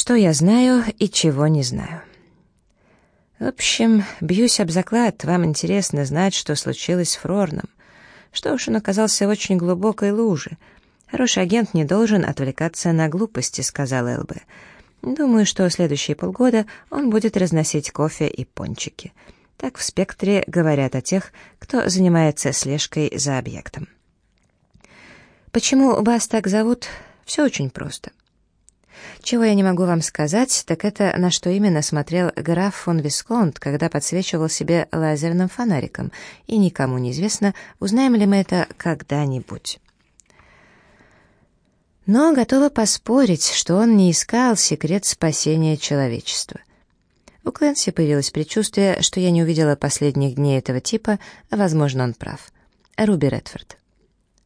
Что я знаю и чего не знаю. В общем, бьюсь об заклад, вам интересно знать, что случилось с Фрорном. Что уж он оказался в очень глубокой луже. Хороший агент не должен отвлекаться на глупости, сказал ЛБ. Думаю, что следующие полгода он будет разносить кофе и пончики. Так в спектре говорят о тех, кто занимается слежкой за объектом. Почему вас так зовут? Все очень просто. Чего я не могу вам сказать, так это на что именно смотрел граф фон Висконт, когда подсвечивал себе лазерным фонариком, и никому не известно, узнаем ли мы это когда-нибудь. Но готова поспорить, что он не искал секрет спасения человечества. У Клэнси появилось предчувствие, что я не увидела последних дней этого типа, а, возможно, он прав. Руби Редфорд.